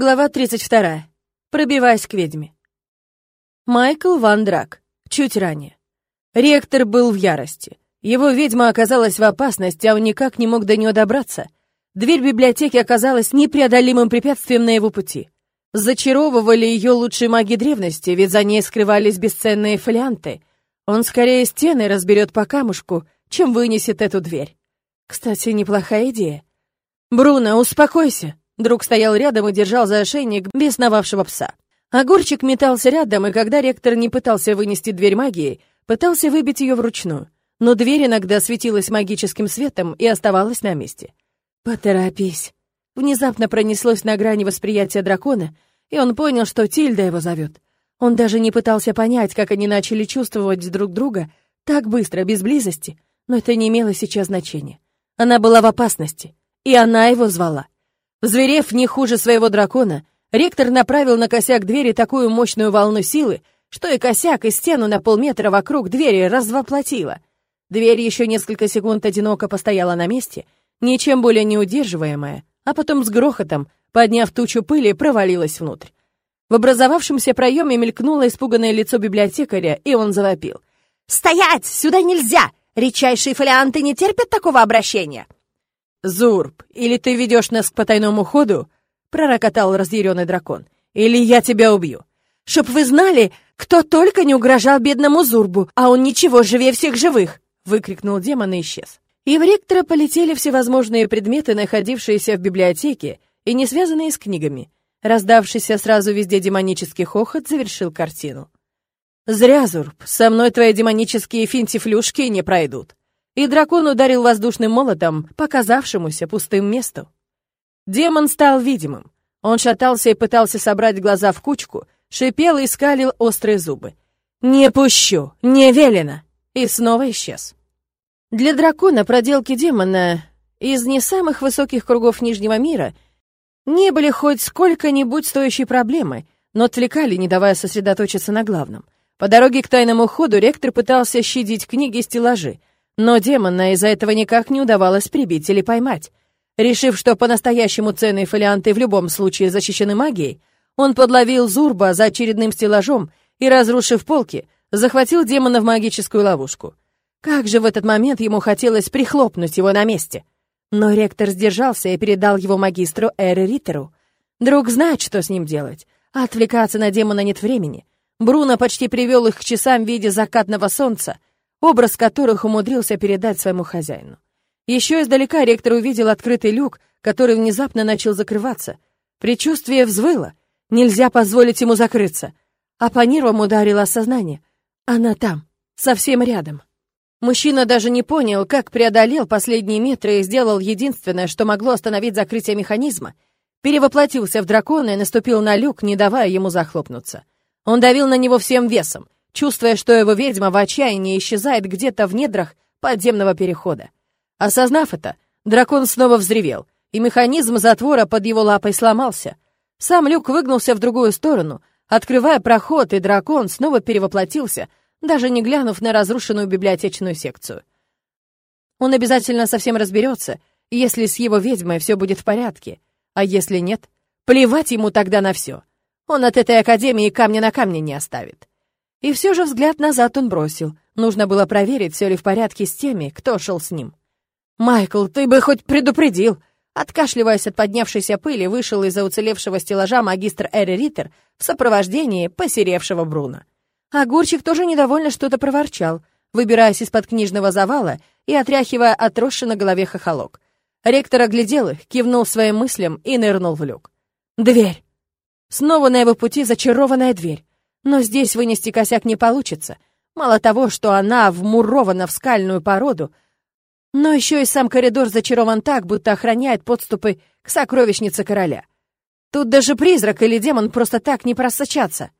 Глава 32. Пробиваясь к ведьме. Майкл Ван Драк. Чуть ранее. Ректор был в ярости. Его ведьма оказалась в опасности, а он никак не мог до нее добраться. Дверь библиотеки оказалась непреодолимым препятствием на его пути. Зачаровывали ее лучшие маги древности, ведь за ней скрывались бесценные фолианты. Он скорее стены разберет по камушку, чем вынесет эту дверь. Кстати, неплохая идея. «Бруно, успокойся!» Друг стоял рядом и держал за ошейник бесновавшего пса. Огурчик метался рядом, и когда ректор не пытался вынести дверь магией, пытался выбить ее вручную. Но дверь иногда светилась магическим светом и оставалась на месте. «Поторопись!» Внезапно пронеслось на грани восприятия дракона, и он понял, что Тильда его зовет. Он даже не пытался понять, как они начали чувствовать друг друга так быстро, без близости, но это не имело сейчас значения. Она была в опасности, и она его звала. Взверев не хуже своего дракона, ректор направил на косяк двери такую мощную волну силы, что и косяк, и стену на полметра вокруг двери развоплотила. Дверь еще несколько секунд одиноко постояла на месте, ничем более не удерживаемая, а потом с грохотом, подняв тучу пыли, провалилась внутрь. В образовавшемся проеме мелькнуло испуганное лицо библиотекаря, и он завопил. «Стоять! Сюда нельзя! Редчайшие фолианты не терпят такого обращения!» «Зурб, или ты ведешь нас к потайному ходу?» — пророкотал разъяренный дракон. «Или я тебя убью!» «Чтоб вы знали, кто только не угрожал бедному Зурбу, а он ничего живее всех живых!» — выкрикнул демон и исчез. И в ректора полетели всевозможные предметы, находившиеся в библиотеке и не связанные с книгами. Раздавшийся сразу везде демонический хохот завершил картину. «Зря, Зурб, со мной твои демонические финтифлюшки не пройдут!» И дракон ударил воздушным молотом, показавшемуся пустым месту. Демон стал видимым. Он шатался и пытался собрать глаза в кучку, шипел и скалил острые зубы. «Не пущу! Не велено!» И снова исчез. Для дракона проделки демона из не самых высоких кругов Нижнего мира не были хоть сколько-нибудь стоящей проблемой, но отвлекали, не давая сосредоточиться на главном. По дороге к тайному ходу ректор пытался щадить книги и стеллажи, но демона из-за этого никак не удавалось прибить или поймать. Решив, что по-настоящему ценные фолианты в любом случае защищены магией, он подловил Зурба за очередным стеллажом и, разрушив полки, захватил демона в магическую ловушку. Как же в этот момент ему хотелось прихлопнуть его на месте. Но ректор сдержался и передал его магистру Эре Риттеру. Друг знает, что с ним делать. Отвлекаться на демона нет времени. Бруно почти привел их к часам в виде закатного солнца, образ которых умудрился передать своему хозяину. Еще издалека ректор увидел открытый люк, который внезапно начал закрываться. Предчувствие взвыло. Нельзя позволить ему закрыться. А по нервам ударило осознание. Она там, совсем рядом. Мужчина даже не понял, как преодолел последние метры и сделал единственное, что могло остановить закрытие механизма. Перевоплотился в дракона и наступил на люк, не давая ему захлопнуться. Он давил на него всем весом, чувствуя, что его ведьма в отчаянии исчезает где-то в недрах подземного перехода. Осознав это, дракон снова взревел, и механизм затвора под его лапой сломался. Сам люк выгнулся в другую сторону, открывая проход, и дракон снова перевоплотился, даже не глянув на разрушенную библиотечную секцию. Он обязательно совсем разберется, если с его ведьмой все будет в порядке, а если нет, плевать ему тогда на все. Он от этой академии камня на камне не оставит. И все же взгляд назад он бросил. Нужно было проверить, все ли в порядке с теми, кто шел с ним. «Майкл, ты бы хоть предупредил!» Откашливаясь от поднявшейся пыли, вышел из-за уцелевшего стеллажа магистр Эри Риттер в сопровождении посеревшего Бруна. Огурчик тоже недовольно что-то проворчал, выбираясь из-под книжного завала и отряхивая отросший на голове хохолок. Ректор оглядел их, кивнул своим мыслям и нырнул в люк. «Дверь!» Снова на его пути зачарованная дверь. Но здесь вынести косяк не получится. Мало того, что она вмурована в скальную породу, но еще и сам коридор зачарован так, будто охраняет подступы к сокровищнице короля. Тут даже призрак или демон просто так не просочатся.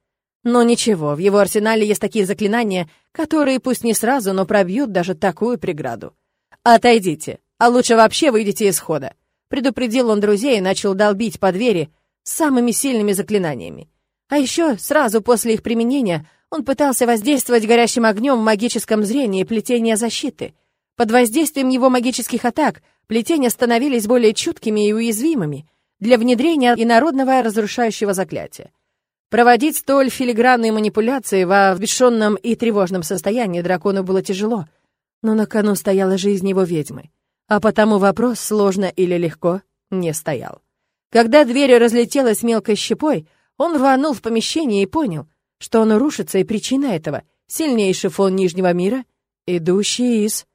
Но ничего, в его арсенале есть такие заклинания, которые пусть не сразу, но пробьют даже такую преграду. «Отойдите, а лучше вообще выйдите из хода», — предупредил он друзей и начал долбить по двери самыми сильными заклинаниями. А еще сразу после их применения он пытался воздействовать горящим огнем в магическом зрении плетения защиты. Под воздействием его магических атак плетения становились более чуткими и уязвимыми. для внедрения инородного разрушающего заклятия. Проводить столь филигранные манипуляции во взбешенном и тревожном состоянии дракону было тяжело, но на кону стояла жизнь его ведьмы, а потому вопрос, сложно или легко, не стоял. Когда дверь разлетелась мелкой щепой, он рванул в помещение и понял, что оно рушится, и причина этого — сильнейший фон Нижнего мира, идущий из...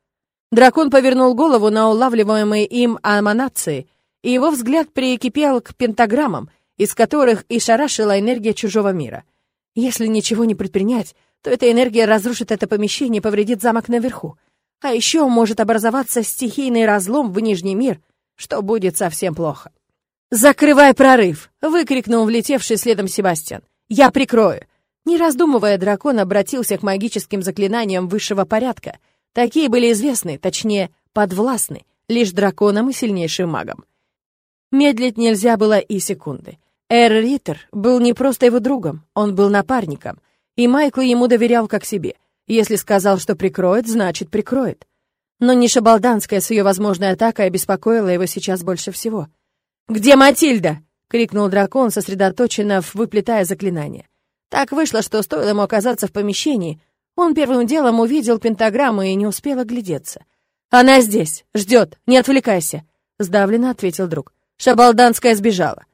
Дракон повернул голову на улавливаемые им аманации, и его взгляд прикипел к пентаграммам — из которых и шарашила энергия чужого мира. Если ничего не предпринять, то эта энергия разрушит это помещение и повредит замок наверху. А еще может образоваться стихийный разлом в Нижний мир, что будет совсем плохо. «Закрывай прорыв!» — выкрикнул влетевший следом Себастьян. «Я прикрою!» Не раздумывая, дракон обратился к магическим заклинаниям высшего порядка. Такие были известны, точнее, подвластны, лишь драконам и сильнейшим магам. Медлить нельзя было и секунды. Эр Риттер был не просто его другом, он был напарником, и Майкл ему доверял как себе. Если сказал, что прикроет, значит прикроет. Но не Шабалданская с ее возможной атакой обеспокоила его сейчас больше всего. «Где Матильда?» — крикнул дракон, сосредоточенно выплетая заклинание. Так вышло, что стоило ему оказаться в помещении, он первым делом увидел пентаграмму и не успел оглядеться. «Она здесь, ждет, не отвлекайся», — сдавленно ответил друг. Шабалданская сбежала.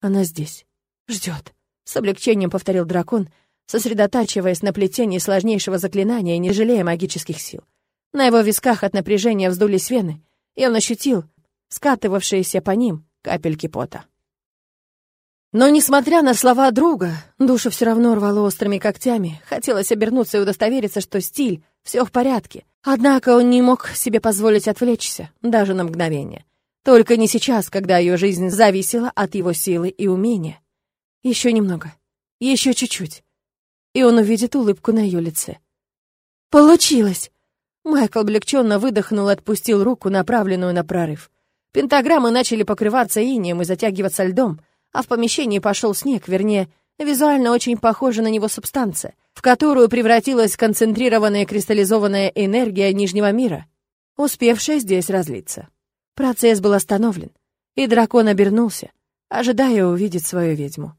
Она здесь. Ждет. С облегчением повторил дракон, сосредотачиваясь на плетении сложнейшего заклинания и не жалея магических сил. На его висках от напряжения вздулись вены, и он ощутил скатывавшиеся по ним капельки пота. Но, несмотря на слова друга, душу все равно рвало острыми когтями. Хотелось обернуться и удостовериться, что стиль, все в порядке. Однако он не мог себе позволить отвлечься, даже на мгновение. Только не сейчас, когда ее жизнь зависела от его силы и умения. Еще немного. Еще чуть-чуть. И он увидит улыбку на ее лице. «Получилось!» Майкл облегченно выдохнул и отпустил руку, направленную на прорыв. Пентаграммы начали покрываться инеем и затягиваться льдом, а в помещении пошел снег, вернее, визуально очень похожа на него субстанция, в которую превратилась концентрированная кристаллизованная энергия Нижнего мира, успевшая здесь разлиться. Процесс был остановлен, и дракон обернулся, ожидая увидеть свою ведьму.